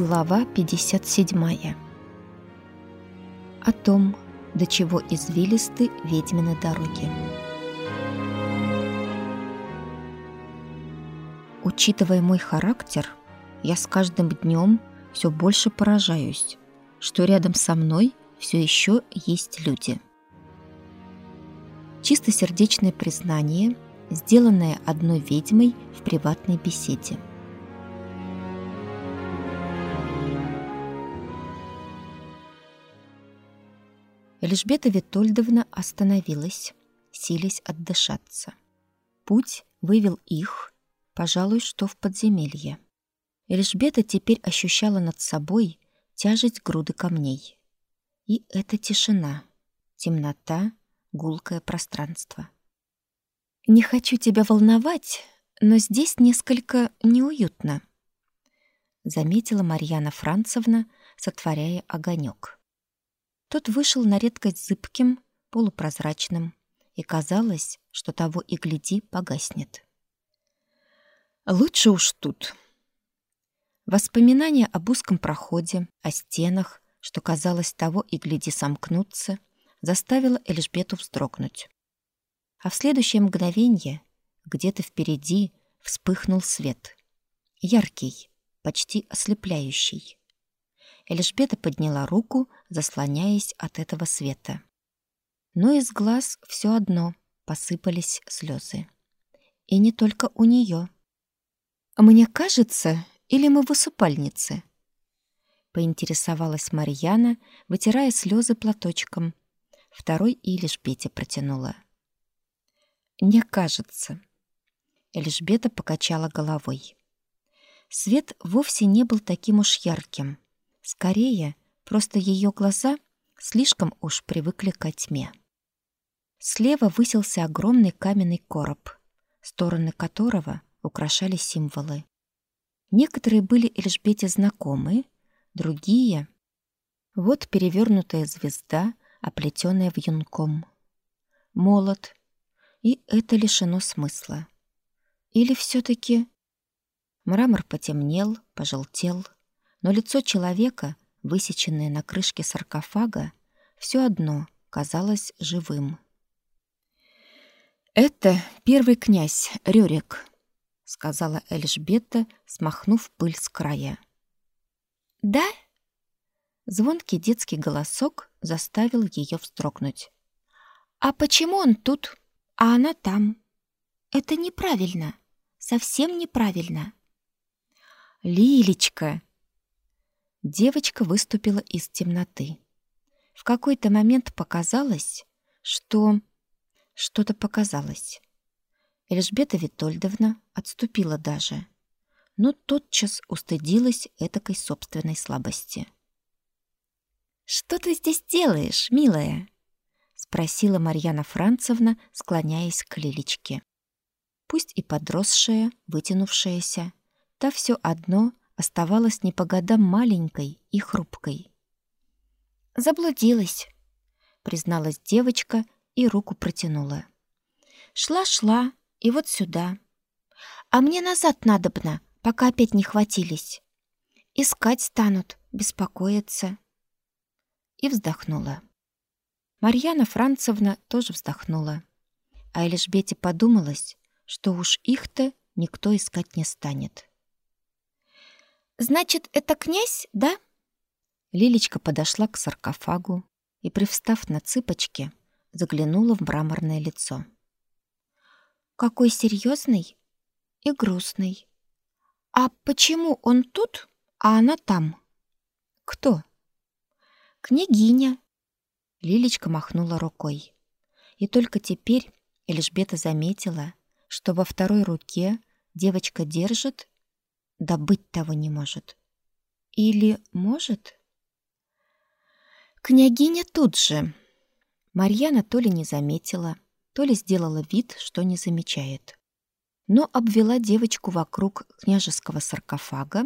Глава 57. О том, до чего извилисты ведьмины дороги. Учитывая мой характер, я с каждым днем все больше поражаюсь, что рядом со мной все еще есть люди. Чистосердечное признание, сделанное одной ведьмой в приватной беседе – Эльжбета Витольдовна остановилась, силясь отдышаться. Путь вывел их, пожалуй, что в подземелье. Эльжбета теперь ощущала над собой тяжесть груды камней. И эта тишина, темнота, гулкое пространство. «Не хочу тебя волновать, но здесь несколько неуютно», заметила Марьяна Францевна, сотворяя огонек. Тот вышел на редкость зыбким, полупрозрачным, и казалось, что того и гляди погаснет. Лучше уж тут. Воспоминания об узком проходе, о стенах, что казалось того и гляди сомкнуться, заставило Эльжбету вздрогнуть. А в следующее мгновение где-то впереди вспыхнул свет. Яркий, почти ослепляющий. Эльжбета подняла руку, заслоняясь от этого света. Но из глаз все одно посыпались слезы. И не только у нее. «Мне кажется, или мы в усыпальнице?» Поинтересовалась Марьяна, вытирая слезы платочком. Второй и Эльжбете протянула. «Не кажется». Эльжбета покачала головой. Свет вовсе не был таким уж ярким. Скорее, просто ее глаза слишком уж привыкли к тьме. Слева высился огромный каменный короб, стороны которого украшали символы. Некоторые были Эльжбете знакомы, другие... Вот перевернутая звезда, оплетенная вьюнком. Молот. И это лишено смысла. Или все таки Мрамор потемнел, пожелтел, но лицо человека, высеченное на крышке саркофага, все одно казалось живым. «Это первый князь Рюрик», — сказала Эльжбета, смахнув пыль с края. «Да?» Звонкий детский голосок заставил ее вздрогнуть. «А почему он тут, а она там? Это неправильно, совсем неправильно». «Лилечка!» Девочка выступила из темноты. В какой-то момент показалось, что... Что-то показалось. Эльжбета Витольдовна отступила даже, но тотчас устыдилась этакой собственной слабости. «Что ты здесь делаешь, милая?» — спросила Марьяна Францевна, склоняясь к Лилечке. Пусть и подросшая, вытянувшаяся, та все одно оставалась не по годам маленькой и хрупкой. «Заблудилась», — призналась девочка и руку протянула. «Шла-шла, и вот сюда. А мне назад надобно, пока опять не хватились. Искать станут, беспокоиться». И вздохнула. Марьяна Францевна тоже вздохнула. А Эльжбете подумалось, что уж их-то никто искать не станет. Значит, это князь, да? Лилечка подошла к саркофагу и, привстав на цыпочки, заглянула в мраморное лицо. Какой серьезный и грустный. А почему он тут, а она там? Кто? Княгиня. Лилечка махнула рукой. И только теперь Эльжбета заметила, что во второй руке девочка держит да быть того не может. Или может? Княгиня тут же. Марьяна то ли не заметила, то ли сделала вид, что не замечает. Но обвела девочку вокруг княжеского саркофага,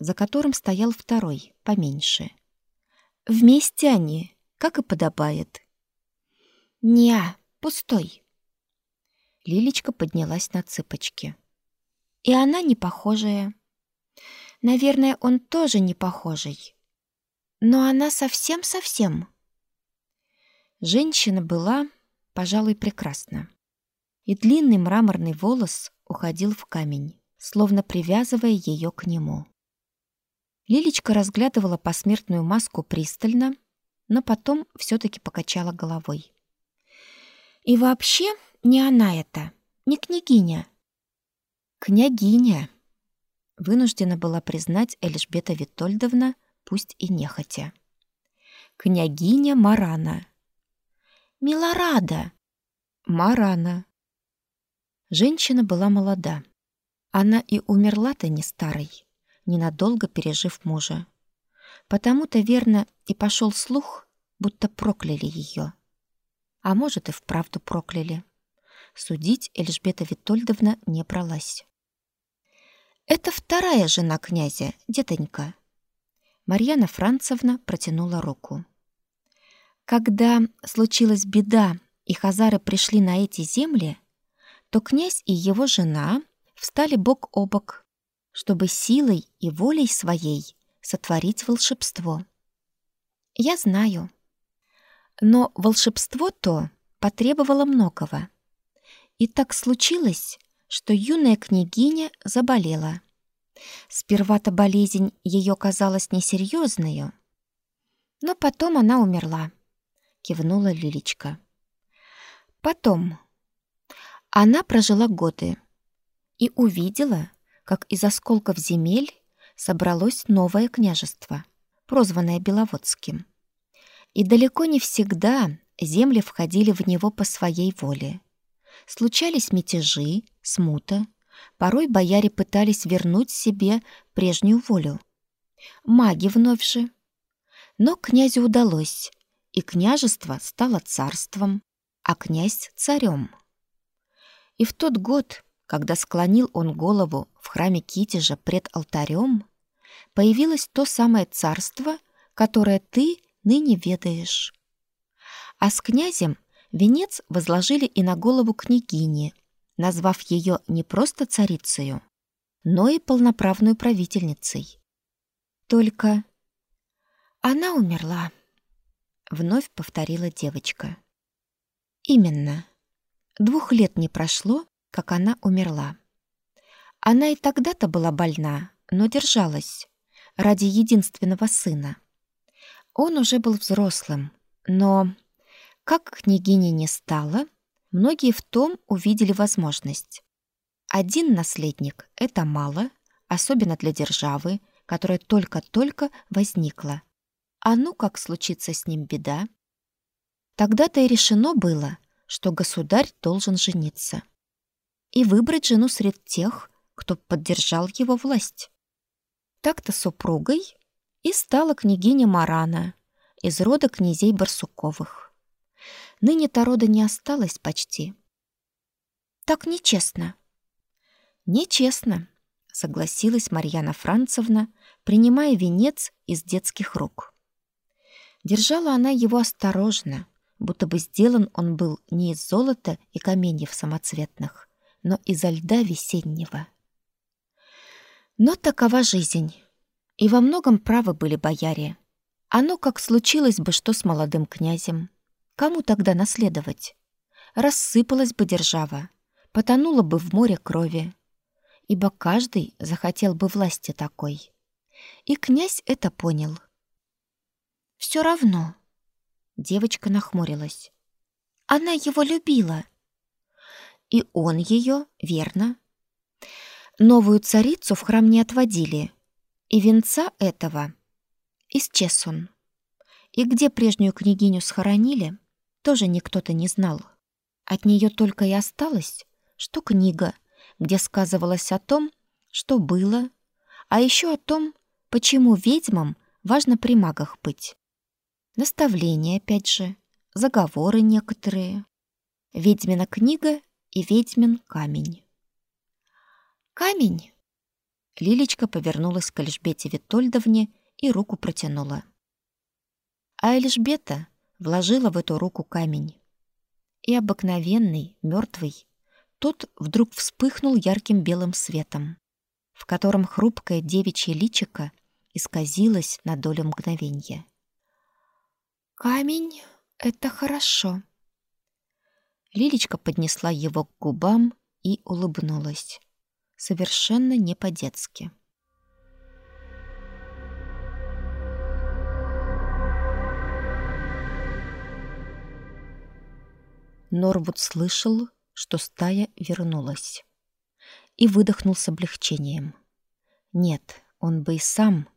за которым стоял второй, поменьше. Вместе они, как и подобает. «Не, пустой». Лилечка поднялась на цыпочки. «И она не похожая. Наверное, он тоже не похожий. Но она совсем-совсем. Женщина была, пожалуй, прекрасна. И длинный мраморный волос уходил в камень, словно привязывая ее к нему. Лилечка разглядывала посмертную маску пристально, но потом все таки покачала головой. И вообще, не она это, не княгиня. Княгиня, вынуждена была признать Эльжбета Витольдовна, пусть и нехотя. Княгиня Марана. Милорада. Марана. Женщина была молода. Она и умерла-то не старой, ненадолго пережив мужа. Потому-то верно и пошел слух, будто прокляли ее. А может, и вправду прокляли. Судить Эльжбета Витольдовна не бралась. «Это вторая жена князя, детонька». Марьяна Францевна протянула руку. Когда случилась беда, и хазары пришли на эти земли, то князь и его жена встали бок о бок, чтобы силой и волей своей сотворить волшебство. Я знаю. Но волшебство то потребовало многого. И так случилось, что юная княгиня заболела. Сперва-то болезнь ее казалась несерьезной, но потом она умерла, кивнула Лилечка. Потом она прожила годы и увидела, как из осколков земель собралось новое княжество, прозванное Беловодским. И далеко не всегда земли входили в него по своей воле. Случались мятежи, смута. Порой бояре пытались вернуть себе прежнюю волю. Маги вновь же. Но князю удалось, и княжество стало царством, а князь — царем. И в тот год, когда склонил он голову в храме Китежа пред алтарем, появилось то самое царство, которое ты ныне ведаешь. А с князем Венец возложили и на голову княгини, назвав ее не просто царицею, но и полноправную правительницей. Только она умерла, вновь повторила девочка. Именно. Двух лет не прошло, как она умерла. Она и тогда-то была больна, но держалась ради единственного сына. Он уже был взрослым, но как княгини не стало, многие в том увидели возможность. Один наследник — это мало, особенно для державы, которая только-только возникла. А ну как случится с ним беда? Тогда-то и решено было, что государь должен жениться. И выбрать жену среди тех, кто поддержал его власть. Так-то супругой и стала княгиня Марана из рода князей Барсуковых. Ныне-то рода не осталось почти. Так нечестно. Нечестно, согласилась Марьяна Францевна, принимая венец из детских рук. Держала она его осторожно, будто бы сделан он был не из золота и каменьев самоцветных, но изо льда весеннего. Но такова жизнь. И во многом правы были бояре. Оно как случилось бы что с молодым князем. Кому тогда наследовать? Рассыпалась бы держава, потонула бы в море крови, ибо каждый захотел бы власти такой. И князь это понял. Все равно. Девочка нахмурилась. Она его любила. И он ее, верно. Новую царицу в храм не отводили, и венца этого исчез он. И где прежнюю княгиню схоронили, тоже никто-то не знал. От нее только и осталось, что книга, где сказывалось о том, что было, а еще о том, почему ведьмам важно при магах быть. Наставления, опять же, заговоры некоторые. Ведьмина книга и ведьмин камень. Камень? Лилечка повернулась к Эльжбете Витольдовне и руку протянула. А Эльжбета вложила в эту руку камень. И обыкновенный, мертвый, тот вдруг вспыхнул ярким белым светом. в котором хрупкое девичье личико исказилось на долю мгновенья. «Камень — это хорошо». Лилечка поднесла его к губам и улыбнулась. Совершенно не по-детски. Норвуд слышал, что стая вернулась. И выдохнул с облегчением. Нет, он бы и сам,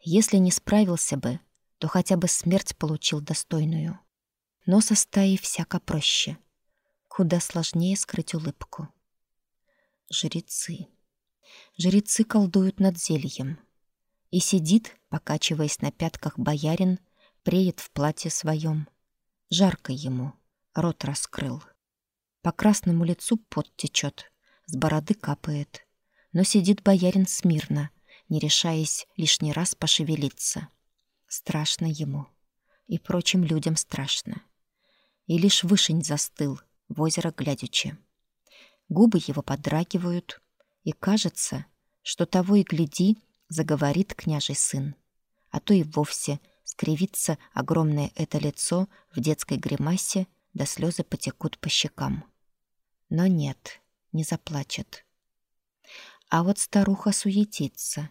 если не справился бы, то хотя бы смерть получил достойную. Но со стаей всяко проще. Куда сложнее скрыть улыбку. Жрецы. Жрецы колдуют над зельем. И сидит, покачиваясь на пятках боярин, преет в платье своем. Жарко ему, рот раскрыл. По красному лицу пот течет, с бороды капает. Но сидит боярин смирно, не решаясь лишний раз пошевелиться. Страшно ему. И прочим людям страшно. И лишь вышень застыл, в озеро глядячи. Губы его подрагивают, и кажется, что того и гляди, заговорит княжий сын. А то и вовсе скривится огромное это лицо в детской гримасе, да слезы потекут по щекам. Но нет, не заплачет. А вот старуха суетится,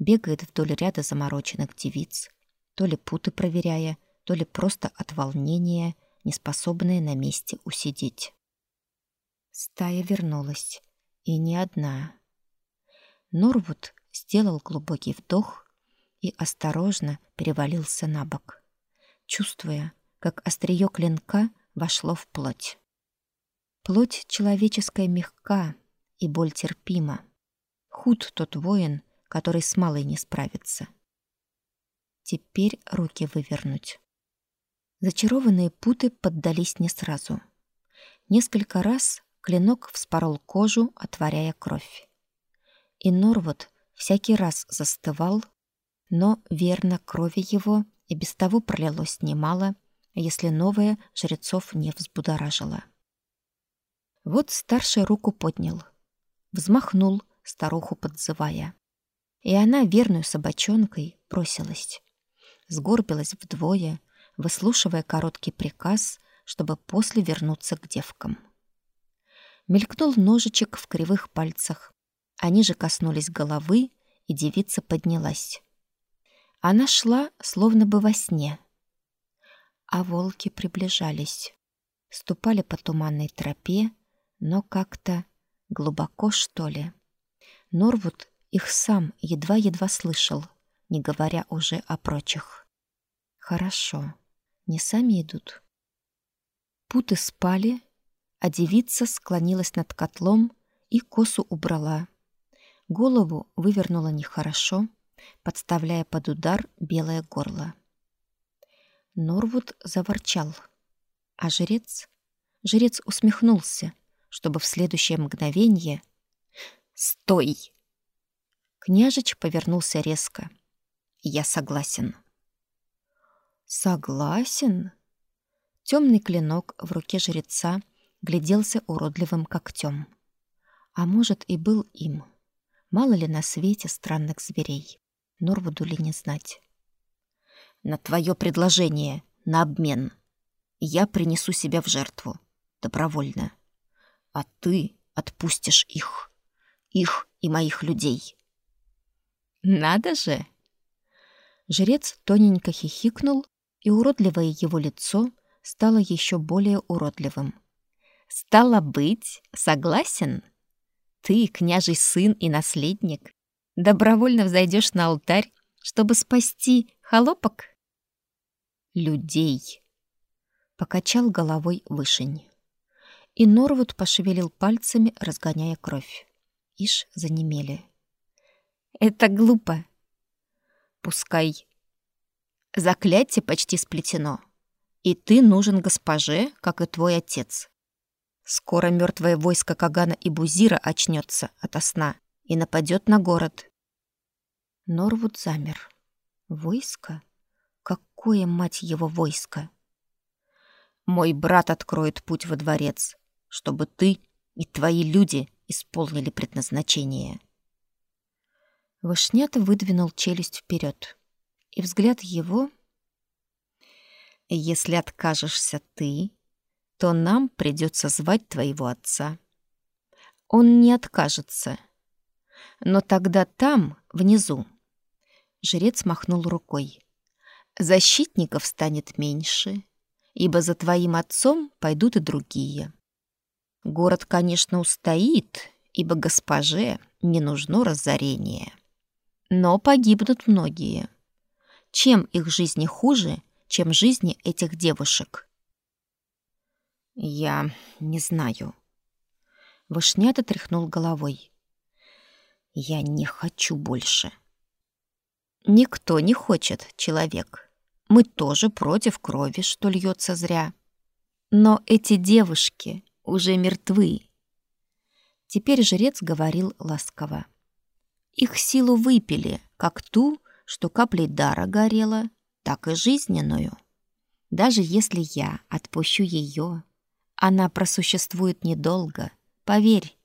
бегает вдоль ряда замороченных девиц, то ли путы проверяя, то ли просто от волнения, не способные на месте усидеть. Стая вернулась, и не одна. Норвуд сделал глубокий вдох и осторожно перевалился на бок, чувствуя, как острие клинка вошло в плоть. Плоть человеческая мягка, и боль терпима. Худ тот воин, который с малой не справится. Теперь руки вывернуть. Зачарованные путы поддались не сразу. Несколько раз клинок вспорол кожу, отворяя кровь. И Норвуд всякий раз застывал, но верно крови его и без того пролилось немало, если новое жрецов не взбудоражило. Вот старший руку поднял, взмахнул, старуху подзывая. И она верную собачонкой бросилась сгорбилась вдвое, выслушивая короткий приказ, чтобы после вернуться к девкам. Мелькнул ножичек в кривых пальцах. Они же коснулись головы, и девица поднялась. Она шла, словно бы во сне. А волки приближались. Ступали по туманной тропе, но как-то глубоко, что ли. Норвуд их сам едва-едва слышал, не говоря уже о прочих. Хорошо, не сами идут. Путы спали, а девица склонилась над котлом и косу убрала. Голову вывернула нехорошо, подставляя под удар белое горло. Норвуд заворчал, а жрец... Жрец усмехнулся, чтобы в следующее мгновение... «Стой!» Княжич повернулся резко — я согласен. Согласен? Темный клинок в руке жреца гляделся уродливым когтем. А может, и был им. Мало ли на свете странных зверей. Норвуду ли не знать. На твое предложение, на обмен. Я принесу себя в жертву. Добровольно. А ты отпустишь их. Их и моих людей. Надо же! Жрец тоненько хихикнул, и уродливое его лицо стало еще более уродливым. «Стало быть, согласен? Ты, княжий сын и наследник, добровольно взойдешь на алтарь, чтобы спасти холопок?» «Людей!» — покачал головой вышень. И Норвуд пошевелил пальцами, разгоняя кровь. Ишь занемели. «Это глупо!» Пускай. Заклятие почти сплетено. И ты нужен госпоже, как и твой отец. Скоро мертвое войско Кагана и Бузира очнется ото сна и нападет на город. Норвуд замер. Войско? Какое, мать его, войско? Мой брат откроет путь во дворец, чтобы ты и твои люди исполнили предназначение. Вышнято выдвинул челюсть вперед, и взгляд его... «Если откажешься ты, то нам придется звать твоего отца. Он не откажется. Но тогда там, внизу...» Жрец махнул рукой. «Защитников станет меньше, ибо за твоим отцом пойдут и другие. Город, конечно, устоит, ибо госпоже не нужно разорение. Но погибнут многие. Чем их жизни хуже, чем жизни этих девушек? Я не знаю. Вышнято тряхнул головой. Я не хочу больше. Никто не хочет, человек. Мы тоже против крови, что льется зря. Но эти девушки уже мертвы. Теперь жрец говорил ласково. Их силу выпили, как ту, что каплей дара горела, так и жизненную. Даже если я отпущу ее, она просуществует недолго. Поверь,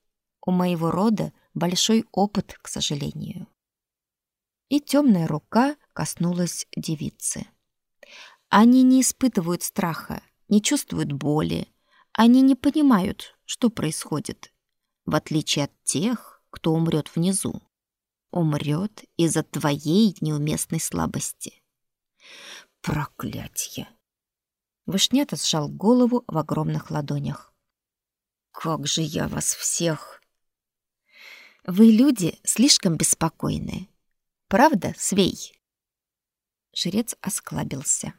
у моего рода большой опыт, к сожалению. И темная рука коснулась девицы. Они не испытывают страха, не чувствуют боли, они не понимают, что происходит, в отличие от тех, кто умрет внизу. Умрет из-за твоей неуместной слабости. Проклятье! Вышнята сжал голову в огромных ладонях. Как же я вас всех! Вы, люди, слишком беспокойны. Правда, Свей? Жрец осклабился.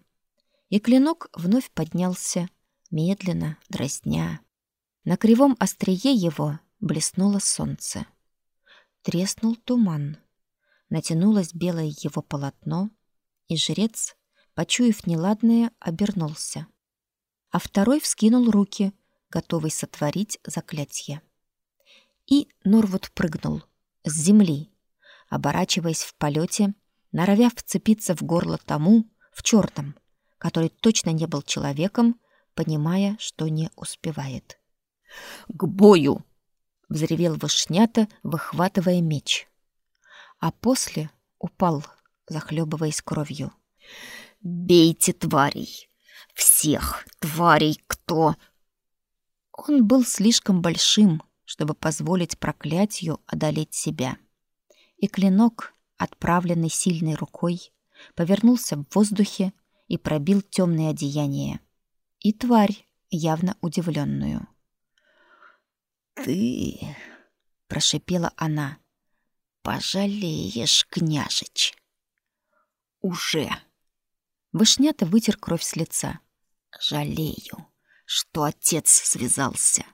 И клинок вновь поднялся, медленно, дразня. На кривом острие его блеснуло солнце. Треснул туман. Натянулось белое его полотно, и жрец, почуяв неладное, обернулся. А второй вскинул руки, готовый сотворить заклятие. И Норвуд прыгнул с земли, оборачиваясь в полете, норовя вцепиться в горло тому, в черном, который точно не был человеком, понимая, что не успевает. «К бою!» — взревел Вышнята, выхватывая меч. А после упал, захлебываясь кровью. «Бейте тварей! Всех тварей, кто...» Он был слишком большим, чтобы позволить проклятию одолеть себя. И клинок, отправленный сильной рукой, повернулся в воздухе и пробил темное одеяние и тварь, явно удивленную. «Ты...» — прошипела она. «Пожалеешь, княжич!» «Уже!» Вышнято вытер кровь с лица. «Жалею, что отец связался!»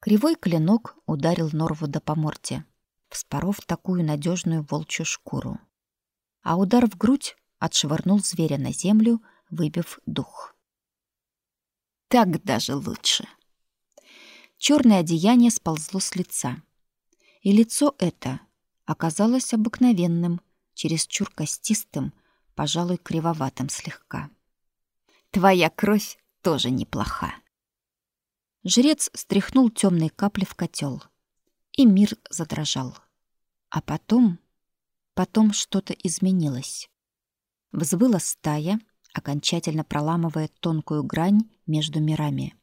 Кривой клинок ударил Норвуда по морде, вспоров такую надежную волчью шкуру. А удар в грудь отшвырнул зверя на землю, выбив дух. Так даже лучше. Черное одеяние сползло с лица. И лицо это оказалось обыкновенным, чересчур костистым, пожалуй, кривоватым слегка. Твоя кровь тоже неплоха. Жрец стряхнул темные капли в котел, и мир задрожал. А потом, потом что-то изменилось. Взвыла стая, окончательно проламывая тонкую грань между мирами.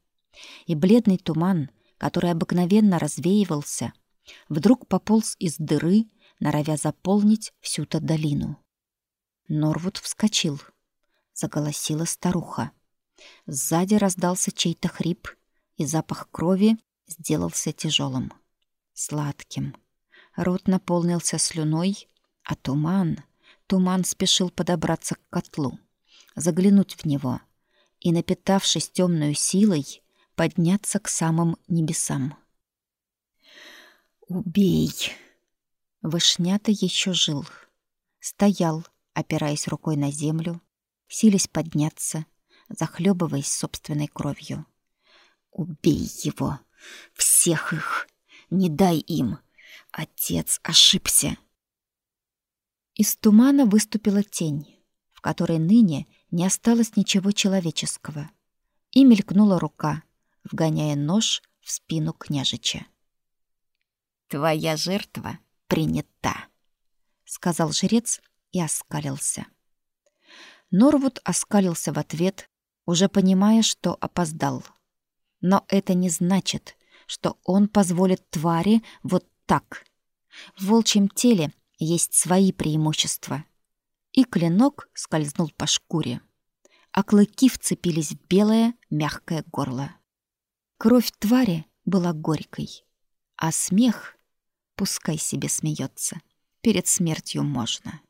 И бледный туман, который обыкновенно развеивался, вдруг пополз из дыры, норовя заполнить всю-то долину. Норвуд вскочил. Заголосила старуха. Сзади раздался чей-то хрип, и запах крови сделался тяжелым, сладким. Рот наполнился слюной, а туман, туман спешил подобраться к котлу заглянуть в него и, напитавшись темной силой, подняться к самым небесам. «Убей!» Вышнято еще жил. Стоял, опираясь рукой на землю, силясь подняться, захлебываясь собственной кровью. «Убей его! Всех их! Не дай им! Отец ошибся!» Из тумана выступила тень, в которой ныне не осталось ничего человеческого. И мелькнула рука, вгоняя нож в спину княжича. «Твоя жертва принята!» сказал жрец и оскалился. Норвуд оскалился в ответ, уже понимая, что опоздал. Но это не значит, что он позволит твари вот так. В волчьем теле есть свои преимущества. И клинок скользнул по шкуре, а клыки вцепились в белое мягкое горло. Кровь твари была горькой, а смех, пускай себе смеется, перед смертью можно.